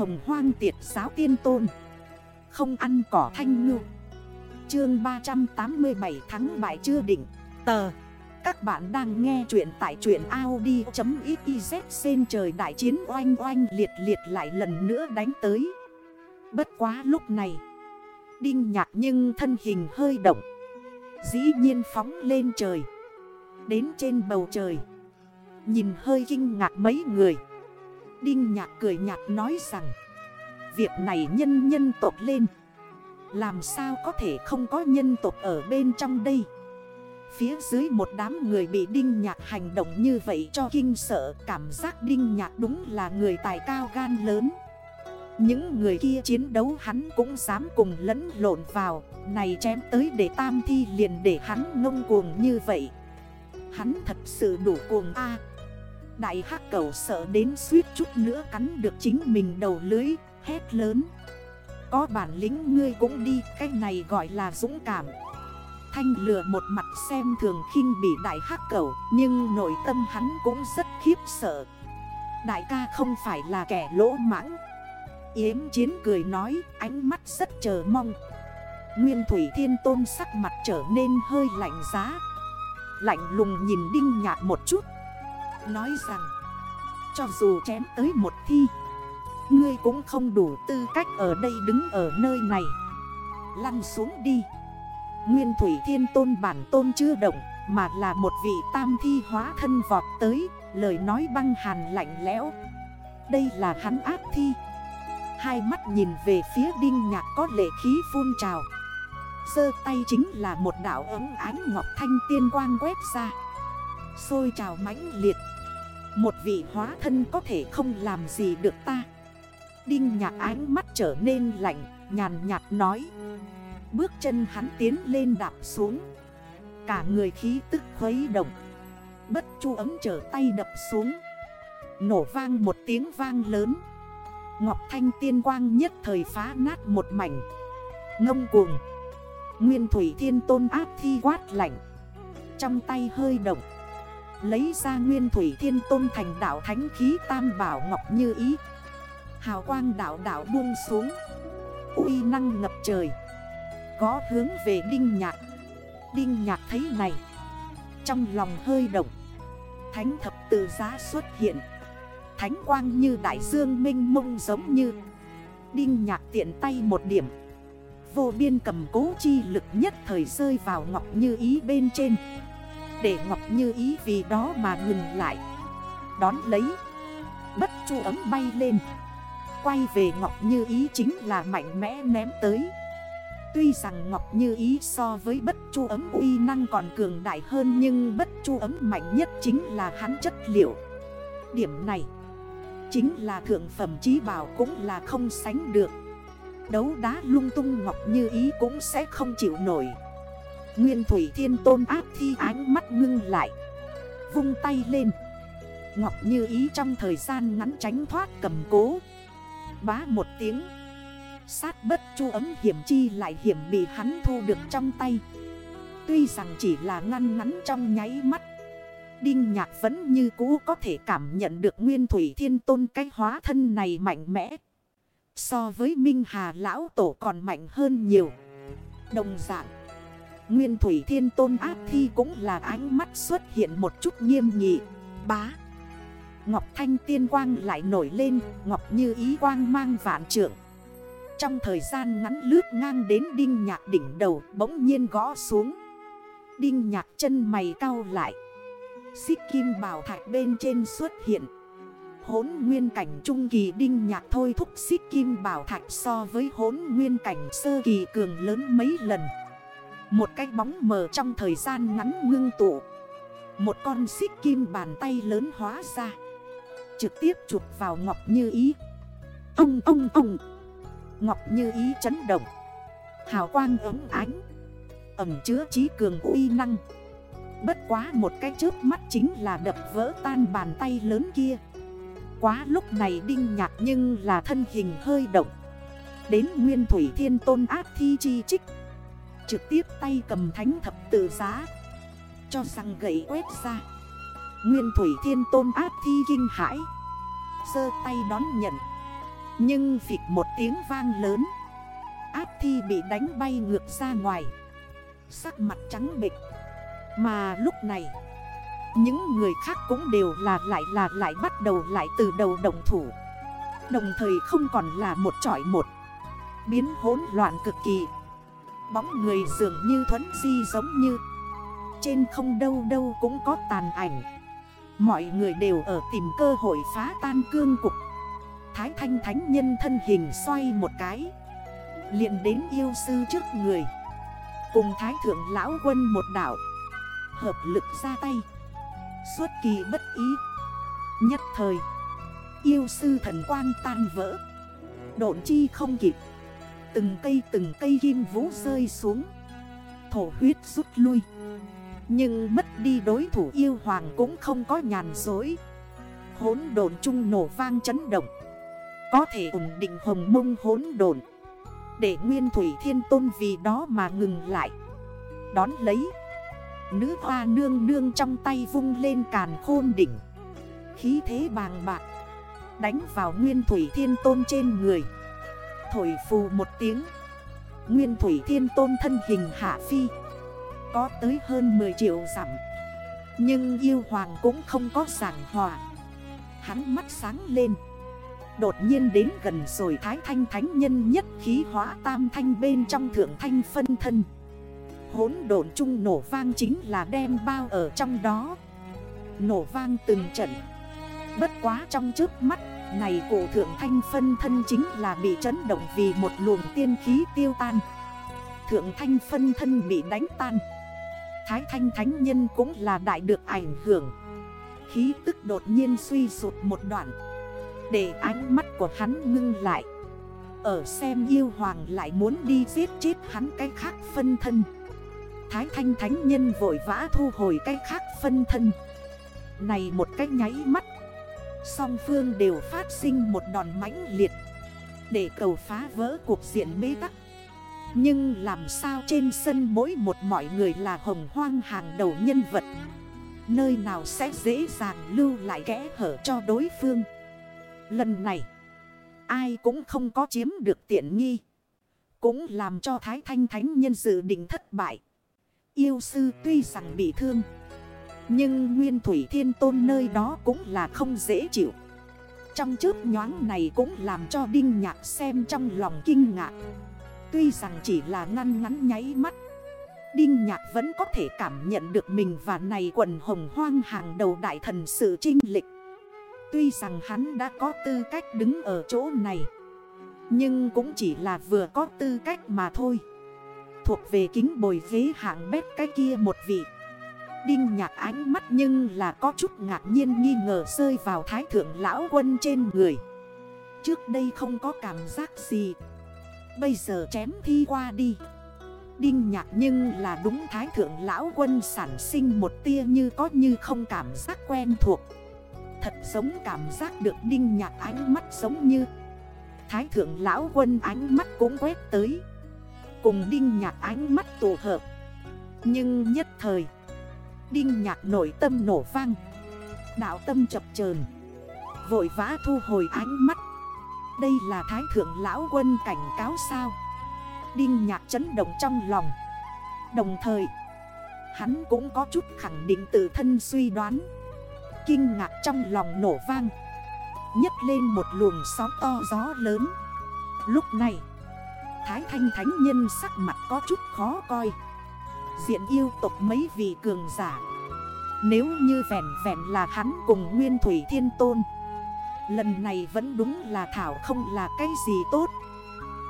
hồng hoang tiệt giáo tiên tôn. Không ăn cỏ thanh ngư. Chương 387 tháng bại chưa định. Tờ. Các bạn đang nghe chuyện tại truyện Audi.xyz Xên trời đại chiến oanh oanh liệt liệt lại lần nữa đánh tới. Bất quá lúc này, Đinh nhạc nhưng thân hình hơi động. Dĩ nhiên phóng lên trời. Đến trên bầu trời. Nhìn hơi kinh ngạc mấy người. Đinh nhạc cười nhạt nói rằng, Việc này nhân nhân tộc lên. Làm sao có thể không có nhân tộc ở bên trong đây? Phía dưới một đám người bị đinh nhạc hành động như vậy cho kinh sợ, Cảm giác đinh nhạc đúng là người tài cao gan lớn. Những người kia chiến đấu hắn cũng dám cùng lẫn lộn vào, Này chém tới để tam thi liền để hắn ngông cuồng như vậy. Hắn thật sự đủ cuồng a. Đại hắc cầu sợ đến suýt chút nữa cắn được chính mình đầu lưới, hét lớn. Có bản lĩnh ngươi cũng đi, cái này gọi là dũng cảm. Thanh lừa một mặt xem thường khinh bị đại hắc cầu, nhưng nội tâm hắn cũng rất khiếp sợ. Đại ca không phải là kẻ lỗ mãng. Yếm chiến cười nói, ánh mắt rất chờ mong. Nguyên Thủy Thiên Tôn sắc mặt trở nên hơi lạnh giá. Lạnh lùng nhìn Đinh Nhạc một chút. Nói rằng, Cho dù chém tới một thi, Ngươi cũng không đủ tư cách ở đây đứng ở nơi này. Lăn xuống đi. Nguyên Thủy Thiên Tôn bản tôn chưa động, Mà là một vị tam thi hóa thân vọt tới, Lời nói băng hàn lạnh lẽo. Đây là hắn áp thi. Hai mắt nhìn về phía đinh nhạc có lệ khí phun trào. Sơ tay chính là một đảo ấm ánh ngọc thanh tiên quang quét ra sôi trào mãnh liệt. Một vị hóa thân có thể không làm gì được ta. Đinh nhạc ánh mắt trở nên lạnh, Nhàn nhạt nói. Bước chân hắn tiến lên đạp xuống. Cả người khí tức khuấy động. Bất chu ấm trở tay đập xuống. Nổ vang một tiếng vang lớn. Ngọc Thanh tiên quang nhất thời phá nát một mảnh. Ngông cuồng. Nguyên Thủy Thiên Tôn áp thi quát lạnh. Trong tay hơi động. Lấy ra nguyên thủy thiên tôn thành đảo thánh khí tam bảo ngọc như ý. Hào quang đảo đảo buông xuống. Uy năng ngập trời. Có hướng về đinh nhạc. Đinh nhạc thấy này. Trong lòng hơi động. Thánh thập tự giá xuất hiện. Thánh quang như đại dương minh mông giống như. Đinh nhạc tiện tay một điểm. Vô biên cầm cố chi lực nhất thời rơi vào ngọc như ý bên trên để Ngọc Như Ý vì đó mà ngừng lại. Đón lấy, Bất chu ấm bay lên. Quay về Ngọc Như Ý chính là mạnh mẽ ném tới. Tuy rằng Ngọc Như Ý so với bất chu ấm uy năng còn cường đại hơn Nhưng bất chu ấm mạnh nhất chính là hắn chất liệu. Điểm này Chính là thượng phẩm trí bảo cũng là không sánh được. Đấu đá lung tung Ngọc Như Ý cũng sẽ không chịu nổi. Nguyên Thủy Thiên Tôn áp thi ánh mắt ngưng lại. Vung tay lên. Ngọc như ý trong thời gian ngắn tránh thoát cầm cố. Bá một tiếng. Sát bất chu ấm hiểm chi lại hiểm bị hắn thu được trong tay. Tuy rằng chỉ là ngăn ngắn trong nháy mắt. Đinh nhạc vẫn như cũ có thể cảm nhận được nguyên thủy thiên tôn cái hóa thân này mạnh mẽ. So với Minh Hà Lão Tổ còn mạnh hơn nhiều. Đồng dạng Nguyên Thủy Thiên Tôn áp thi cũng là ánh mắt xuất hiện một chút nghiêm nghị. Bá. Ngọc Thanh tiên quang lại nổi lên, Ngọc như ý quang mang vạn trượng Trong thời gian ngắn lướt ngang đến đinh nhạc đỉnh đầu, Bỗng nhiên gõ xuống. Đinh nhạc chân mày cao lại. Xích kim bảo thạch bên trên xuất hiện. Hốn nguyên cảnh trung kỳ đinh nhạc thôi thúc xích kim bảo thạch so với hốn nguyên cảnh sơ kỳ cường lớn mấy lần một cái bóng mờ trong thời gian ngắn ngưng tụ. Một con xích kim bàn tay lớn hóa ra. Trực tiếp chụp vào Ngọc Như Ý. Ông ông ông. Ngọc Như Ý chấn động. Hào quang ấm ánh. Ẩm chứa trí cường uy năng. Bất quá một cái trước mắt chính là đập vỡ tan bàn tay lớn kia. Quá lúc này đinh nhạt nhưng là thân hình hơi động. Đến nguyên thủy thiên tôn ác thi chi trích. Trực tiếp tay cầm thánh thập tự giá, Cho rằng gậy quét ra. Nguyên thủy thiên tôn áp thi kinh hãi Sơ tay đón nhận. Nhưng phịch một tiếng vang lớn, Áp thi bị đánh bay ngược ra ngoài. Sắc mặt trắng bịch Mà lúc này, Những người khác cũng đều là lại là lại bắt đầu lại từ đầu đồng thủ. Đồng thời không còn là một trọi một. Biến hỗn loạn cực kỳ. Bóng người dường như thuấn di giống như. Trên không đâu đâu cũng có tàn ảnh. Mọi người đều ở tìm cơ hội phá tan cương cục. Thái thanh thánh nhân thân hình xoay một cái. Liền đến yêu sư trước người. Cùng thái thượng lão quân một đảo Hợp lực ra tay. Suốt kỳ bất ý. Nhất thời, Yêu sư thần quang tan vỡ. Độn chi không kịp. Từng cây từng cây kim vũ rơi xuống. Thổ huyết rút lui. Nhưng mất đi đối thủ yêu hoàng cũng không có nhàn dối Hốn đồn trung nổ vang chấn động. Có thể ổn định hồng mông hốn đồn Để nguyên thủy thiên tôn vì đó mà ngừng lại. Đón lấy. Nữ hoa nương nương trong tay vung lên càn khôn đỉnh. Khí thế bàng bạc. Đánh vào nguyên thủy thiên tôn trên người. Thổi phù một tiếng. Nguyên thủy thiên tôn thân hình hạ phi. Có tới hơn 10 triệu giảm Nhưng yêu hoàng cũng không có giảng hòa. Hắn mắt sáng lên. Đột nhiên đến gần rồi thái thanh thánh nhân nhất khí hóa tam thanh bên trong thượng thanh phân thân. Hốn độn trung nổ vang chính là đem bao ở trong đó. Nổ vang từng trận. Bất quá trong trước mắt này cổ thượng thanh phân thân chính là bị chấn động vì một luồng tiên khí tiêu tan. Thượng thanh phân thân bị đánh tan. Thái thanh thánh nhân cũng là đại được ảnh hưởng. Khí tức đột nhiên suy sụt một đoạn. Để ánh mắt của hắn ngưng lại. Ở xem yêu hoàng lại muốn đi giết chết hắn cái khác phân thân. Thái thanh thánh nhân vội vã thu hồi cái khác phân thân. Này một cái nháy mắt Song phương đều phát sinh một đòn mãnh liệt Để cầu phá vỡ cuộc diện bế tắc. Nhưng làm sao trên sân mỗi một mọi người là hồng hoang hàng đầu nhân vật? Nơi nào sẽ dễ dàng lưu lại kẽ hở cho đối phương? Lần này, Ai cũng không có chiếm được tiện nghi, Cũng làm cho Thái Thanh Thánh nhân dự định thất bại. Yêu sư tuy rằng bị thương nhưng Nguyên Thủy Thiên Tôn nơi đó cũng là không dễ chịu. Trong chớp nhoáng này cũng làm cho Đinh Nhạc xem trong lòng kinh ngạc. Tuy rằng chỉ là ngăn ngắn nháy mắt, Đinh Nhạc vẫn có thể cảm nhận được mình và này quần hồng hoang hàng đầu đại thần sự trinh lịch. Tuy rằng hắn đã có tư cách đứng ở chỗ này, Nhưng cũng chỉ là vừa có tư cách mà thôi. Thuộc về kính bồi ghế hạng bét cái kia một vị. Đinh nhạc ánh mắt nhưng là có chút ngạc nhiên nghi ngờ rơi vào thái thượng lão quân trên người. Trước đây không có cảm giác gì. Bây giờ chém thi qua đi. Đinh nhạc nhưng là đúng thái thượng lão quân sản sinh một tia như có như không cảm giác quen thuộc. Thật giống cảm giác được đinh nhạc ánh mắt giống như. Thái thượng lão quân ánh mắt cũng quét tới. Cùng đinh nhạc ánh mắt tổ hợp. Nhưng nhất thời Đinh nhạc nổi tâm nổ vang. Đạo tâm chập chờn. Vội vã thu hồi ánh mắt. Đây là thái thượng lão quân cảnh cáo sao? Đinh nhạc chấn động trong lòng. Đồng thời, Hắn cũng có chút khẳng định tự thân suy đoán. Kinh ngạc trong lòng nổ vang. Nhấc lên một luồng sóng to gió lớn. Lúc này, Thái thanh thánh nhân sắc mặt có chút khó coi. Diện yêu tộc mấy vị cường giả. Nếu như vẹn vẹn là hắn cùng Nguyên Thủy Thiên Tôn, Lần này vẫn đúng là Thảo không là cái gì tốt.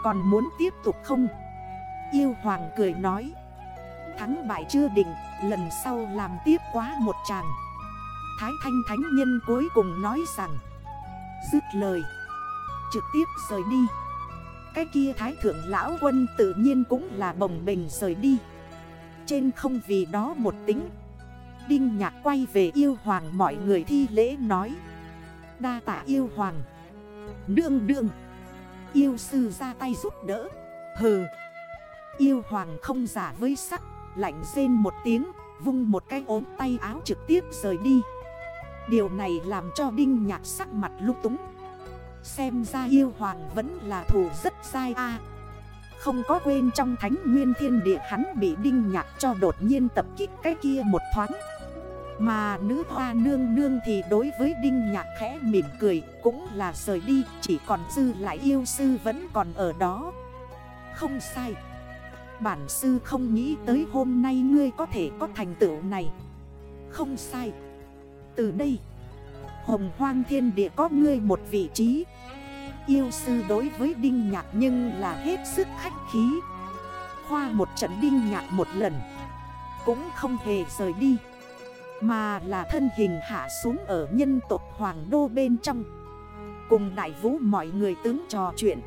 Còn muốn tiếp tục không? Yêu Hoàng cười nói, Thắng bại chưa định, Lần sau làm tiếp quá một chàng. Thái Thanh Thánh Nhân cuối cùng nói rằng, Dứt lời, Trực tiếp rời đi. Cái kia Thái Thượng Lão Quân tự nhiên cũng là bồng bình rời đi trên không vì đó một tính. Đinh nhạc quay về yêu hoàng mọi người thi lễ nói. Đa tạ yêu hoàng. Đương đương Yêu sư ra tay giúp đỡ. Hừ. Yêu hoàng không giả với sắc, Lạnh rên một tiếng, Vung một cái ốm tay áo trực tiếp rời đi. Điều này làm cho đinh nhạc sắc mặt lúc túng. Xem ra yêu hoàng vẫn là thù rất sai a. Không có quên trong thánh nguyên thiên địa hắn bị đinh nhạc cho đột nhiên tập kích cái kia một thoáng. Mà nữ hoa nương nương thì đối với đinh nhạc khẽ mỉm cười, Cũng là rời đi, chỉ còn dư lại yêu sư vẫn còn ở đó. Không sai. Bản sư không nghĩ tới hôm nay ngươi có thể có thành tựu này. Không sai. Từ đây, Hồng hoang thiên địa có ngươi một vị trí. Yêu sư đối với Đinh Nhạc nhưng là hết sức khách khí. Khoa một trận Đinh Nhạc một lần, Cũng không hề rời đi, Mà là thân hình hạ xuống ở nhân tộc Hoàng Đô bên trong. Cùng đại vũ mọi người tướng trò chuyện.